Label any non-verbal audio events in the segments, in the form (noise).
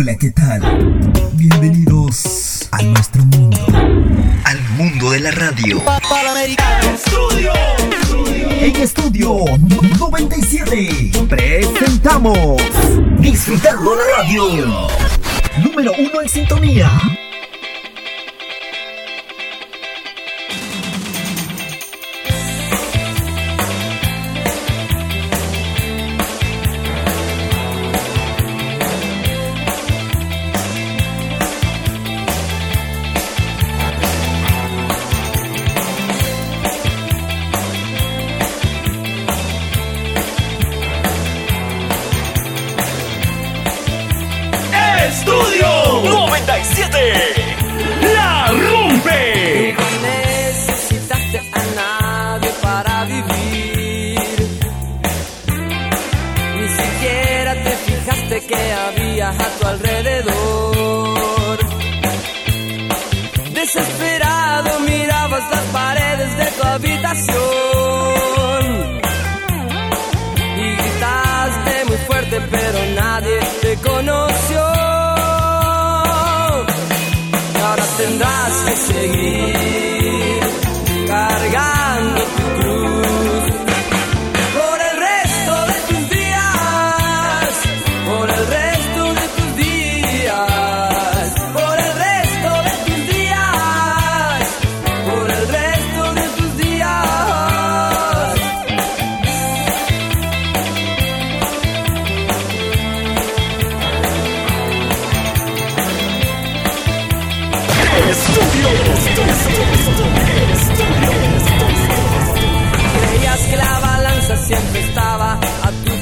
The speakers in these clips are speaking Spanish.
Hola, ¿qué tal? Bienvenidos a nuestro mundo. Al mundo de la radio. Estudio. En Estudio 97 presentamos Disfrutando la radio. Número uno en sintonía. que había a tu alrededor. Desesperado mirabas las paredes de tu habitación y gritaste muy fuerte, pero nadie te conoció. Ahora tendrás que seguir. siempre estaba a tu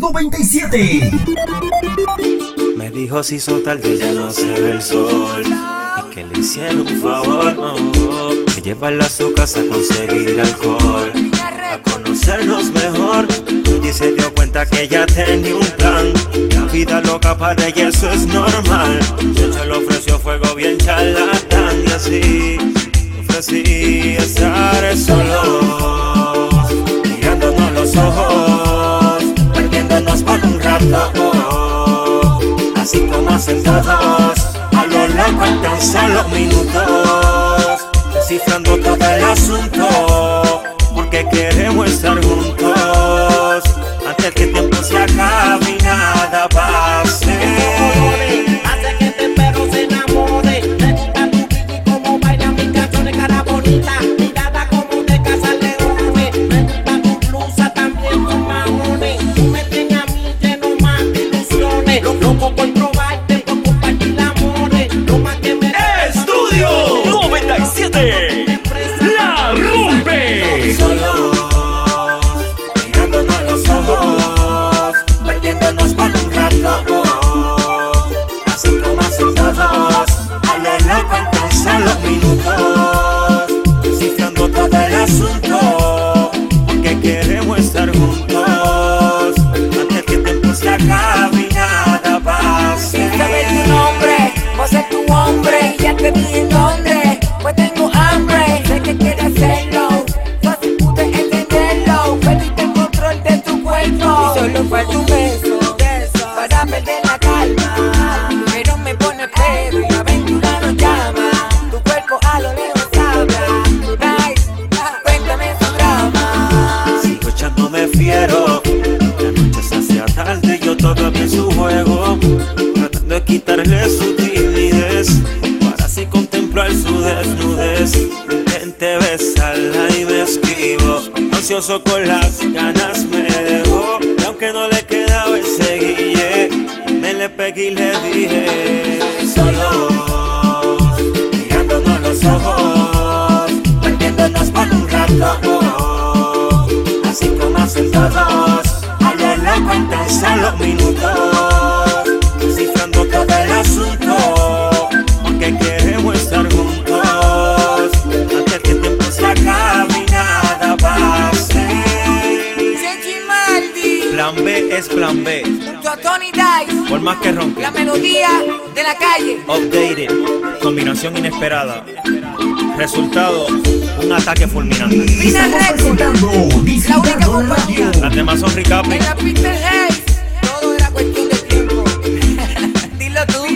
97. Me dijo si hizo tarde ya no se ve el sol Y que le hicieron un favor, no. Llevarla a su casa a conseguir alcohol. A conocernos mejor. Y se dio cuenta que ella tenía un plan. La vida loca para ella eso es normal. De hecho le ofreció fuego bien charlatán. Y así ofrecí estar solo Mirándonos los ojos Así como hacen todos A lo largo tan solo minutos Descifrando todo el asunto con las es plan B, junto a Tony Dice, por más que ronque. la melodía de la calle. Updated, combinación inesperada. Resultado, un ataque fulminante. Final la única compañía. Las demás son recap. En la Peter Hayes, todo era cuestión de tiempo. (laughs) Dilo tú.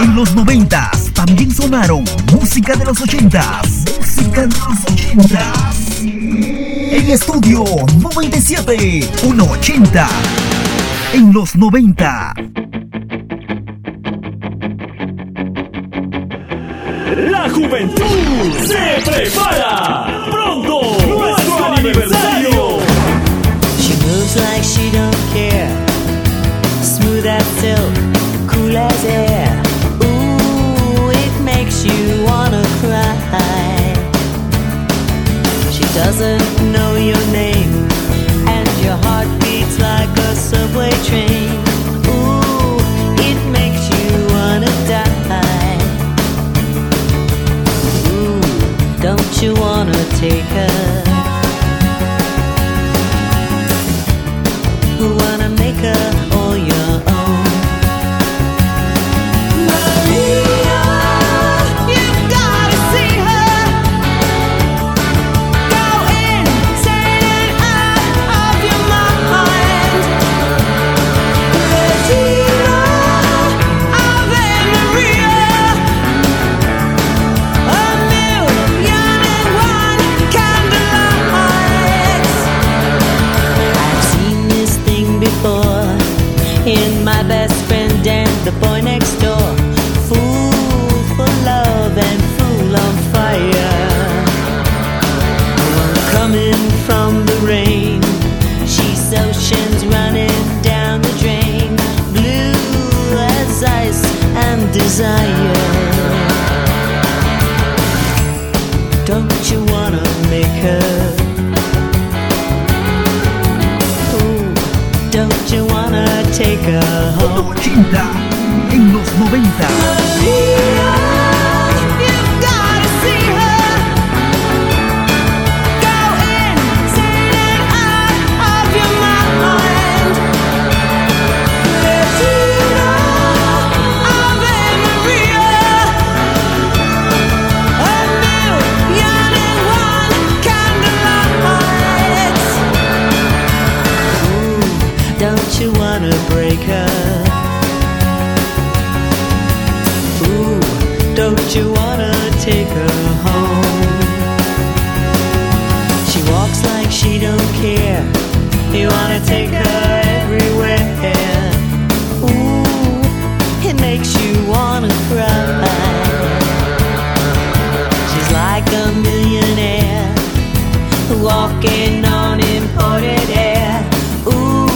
En los 90 también sonaron música de los 80 Música de los 80 En estudio 97, 180. En los 90. La juventud se prepara. Pronto, nuestro aniversario. She moves like she don't care. Smooth as silk, cool as air. Ooh, it makes you wanna cry. She doesn't Coming from the rain. She's oceans running down the drain, blue as ice and desire. Don't you wanna make her? Don't you wanna take her home? Los 90. Home? She walks like she don't care. You wanna take her everywhere. Ooh, it makes you wanna cry. She's like a millionaire walking on imported air. Ooh,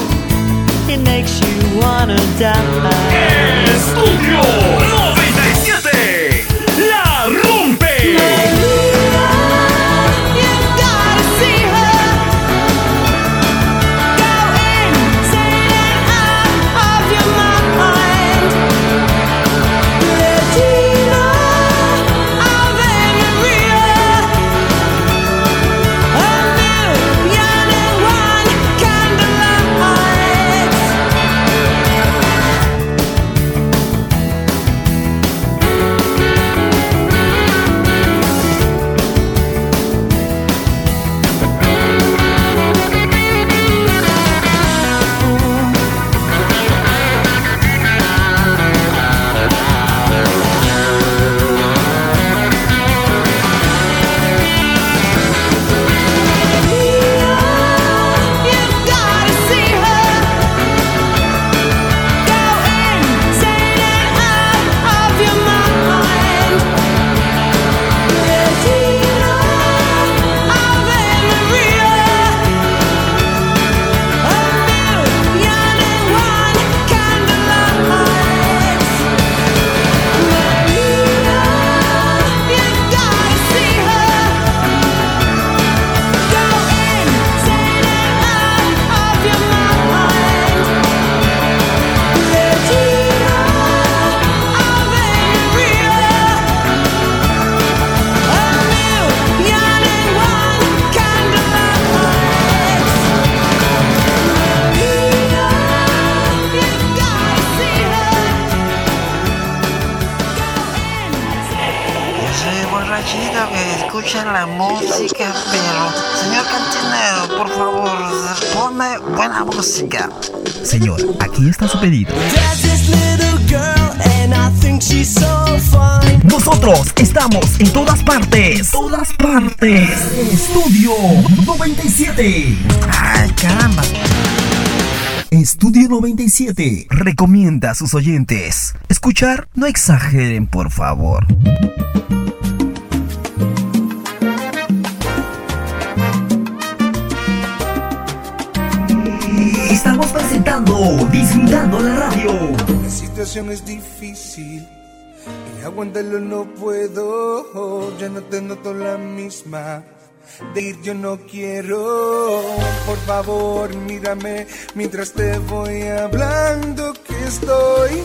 it makes you wanna die. Estudio Señor, aquí está su pedido. Nosotros estamos en todas partes. Todas partes. Estudio 97. Ay, caramba. Estudio 97 recomienda a sus oyentes escuchar, no exageren, por favor. Disfrutando la Radio. La situación es difícil y aguantarlo no puedo. Ya no te noto la misma. De ir yo no quiero. Por favor, mírame mientras te voy hablando que estoy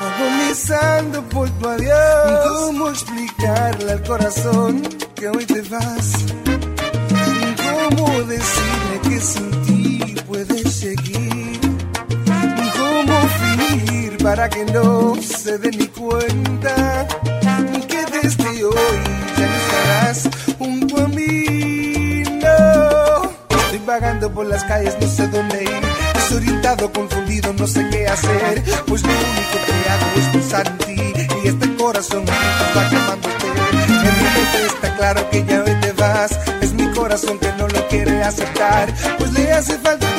agonizando por tu adiós. ¿Cómo explicarle al corazón que hoy te vas? ¿Cómo decirle que sin puedes seguir? ¿Cómo fingir para que no se dé ni cuenta que desde hoy ya no estarás junto a mí? No, estoy vagando por las calles, no sé dónde ir. Desorientado, confundido, no sé qué hacer. Pues lo único que hago es pensar en ti. Y este corazón está llamándote. En mi mente está claro que ya hoy te vas. Es mi corazón que no lo quiere aceptar. Pues le hace falta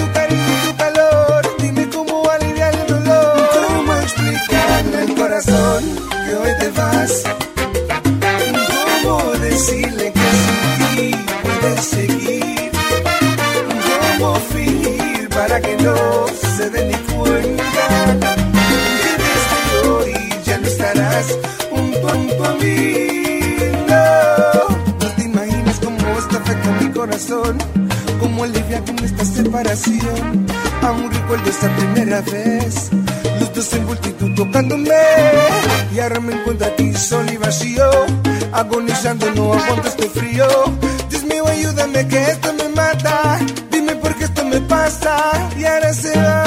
más. ¿Cómo decirle que sin ti puedes seguir? ¿Cómo fingir para que no se dé ni cuenta? Que desde hoy ya no estarás junto a mí. No, no te imaginas cómo esto afecta mi corazón. Cómo alivia con esta separación. Aún recuerdo esta primera vez en multitud tocándome. Y ahora me encuentro aquí solo y vacío Agonizando, no aguanto este frío. Dios mío, ayúdame que esto me mata. Dime por qué esto me pasa. Y ahora se va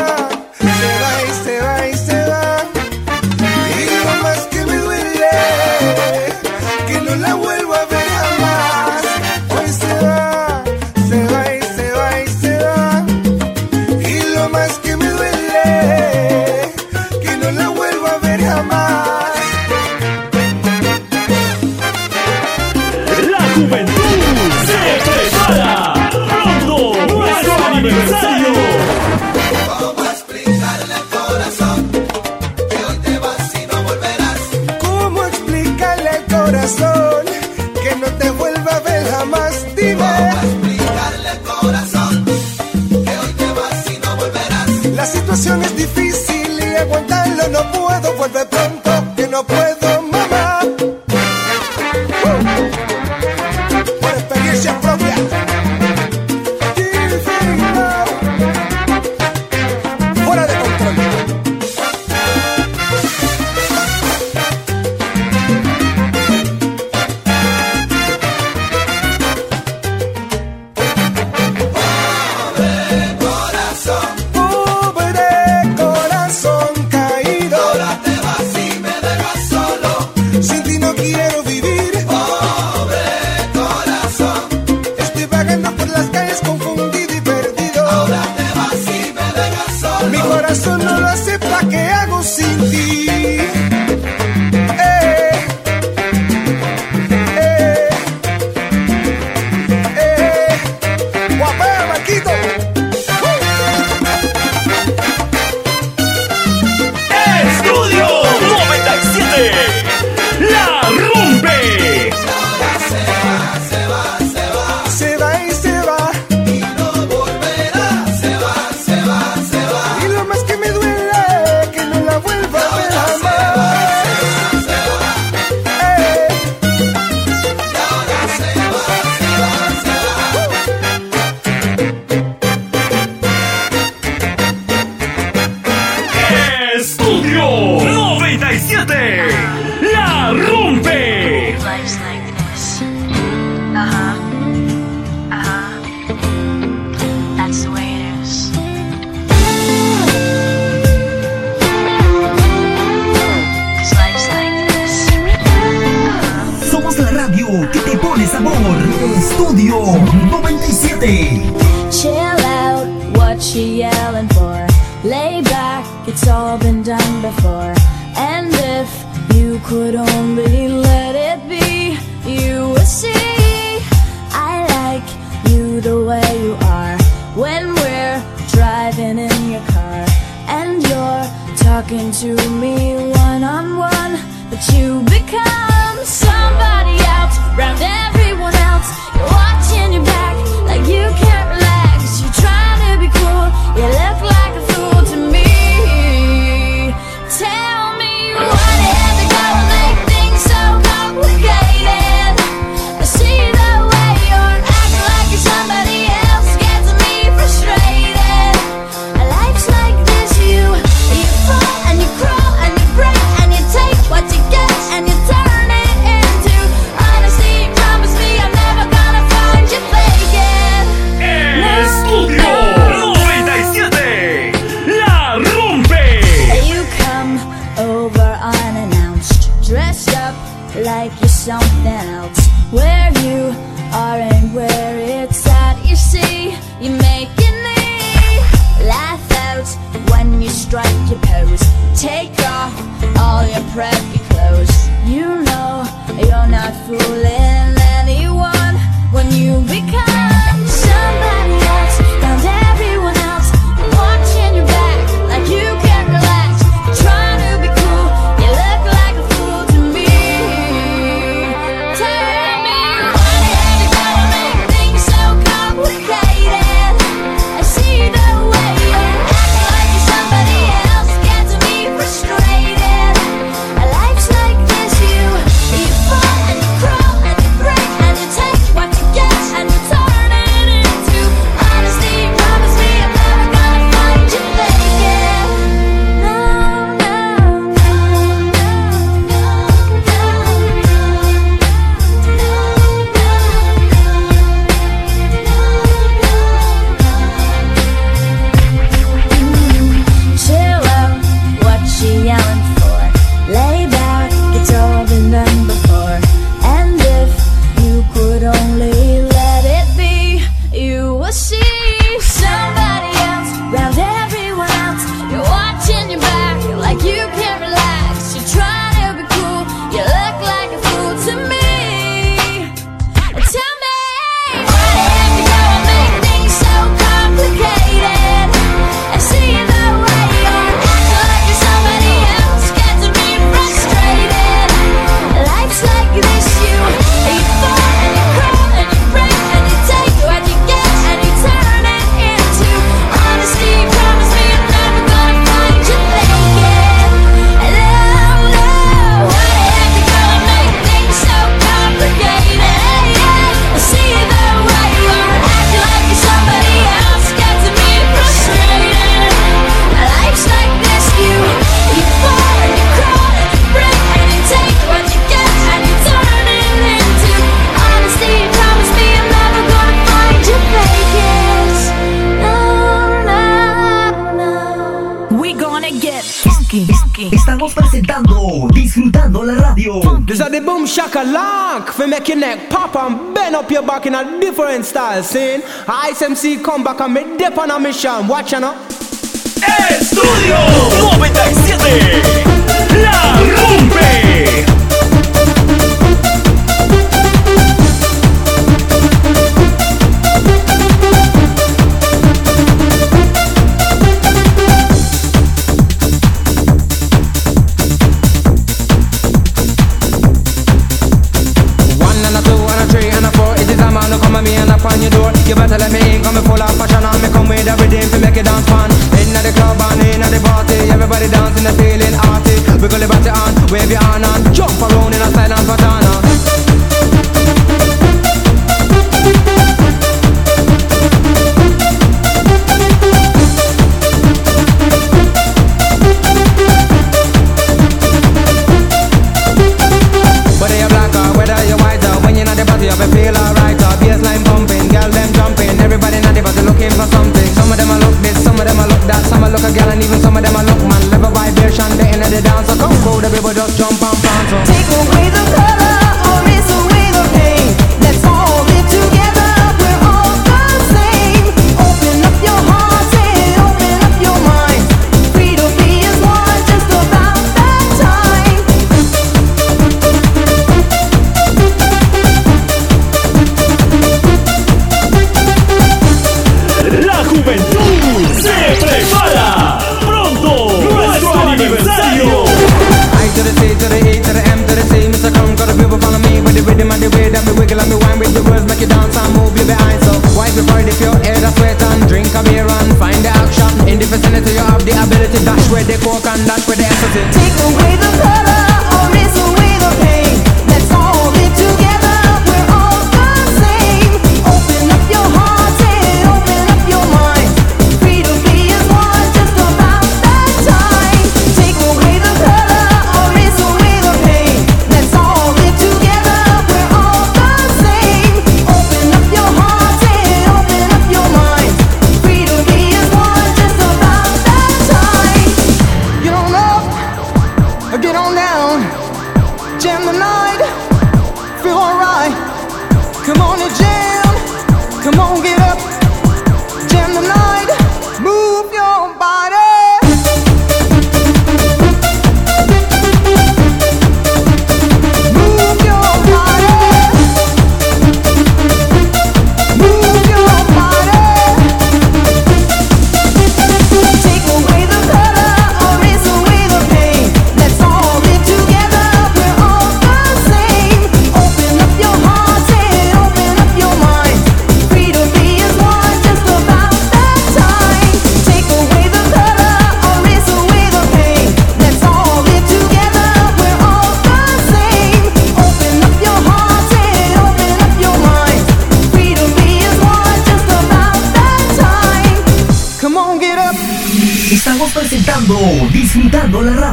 but you These are the boom shaka lock make your neck pop and bend up your back in a different style. Saying ISMC come back and me dip on a mission. Watch channel. know. Hey, studio! La Rumpe! your door. You better let me in. Cause me full of passion And me. Come with everything To make it dance fun Inna the club and inna the party Everybody dancing and feeling arty Wiggle your body on Wave your hand and jump around. pork and that we dance to Feel alright. Come on, Jay.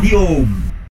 Radio